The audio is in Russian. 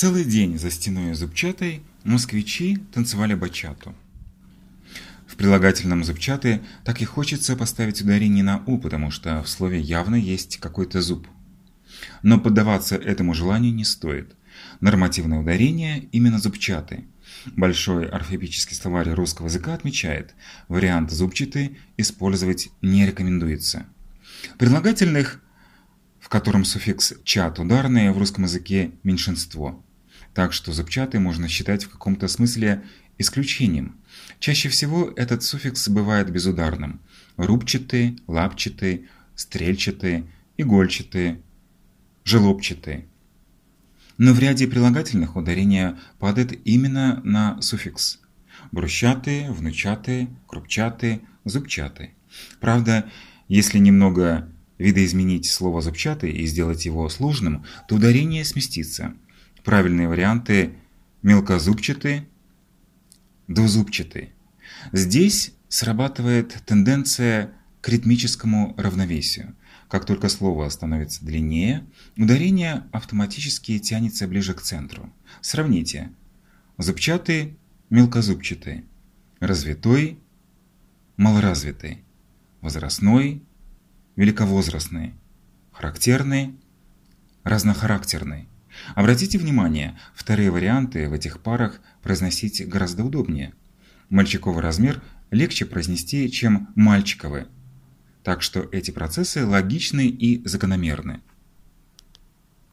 Целый день за стеной зубчатой москвичи танцевали бачату. В прилагательном зубчатый так и хочется поставить ударение на «у», потому что в слове явно есть какой-то зуб. Но поддаваться этому желанию не стоит. Нормативное ударение именно зубчатый. Большой орфоэпический словарь русского языка отмечает, вариант зубчатый использовать не рекомендуется. Прилагательных в котором суффикс «чат» ударный в русском языке меньшинство. Так что зубчатый можно считать в каком-то смысле исключением. Чаще всего этот суффикс бывает безударным. Рубчатый, лапчатый, стрельчатый, игольчатый, желобчатый. Но в ряде прилагательных ударение падает именно на суффикс. Брусчатый, внучатый, крупчатый, зубчатый. Правда, если немного видоизменить слово «зубчатый» и сделать его сложным, то ударение сместится. Правильные варианты мелкозубчатый, двузубчатый. Здесь срабатывает тенденция к ритмическому равновесию. Как только слово становится длиннее, ударение автоматически тянется ближе к центру. Сравните. Зубчатый, мелкозубчатый. Развитой, малоразвитый. Возрастной, великовозрастный, характерный, разнохарактерный. Обратите внимание, вторые варианты в этих парах произносить гораздо удобнее. Мальчиковый размер легче произнести, чем мальчиковый. Так что эти процессы логичны и закономерны.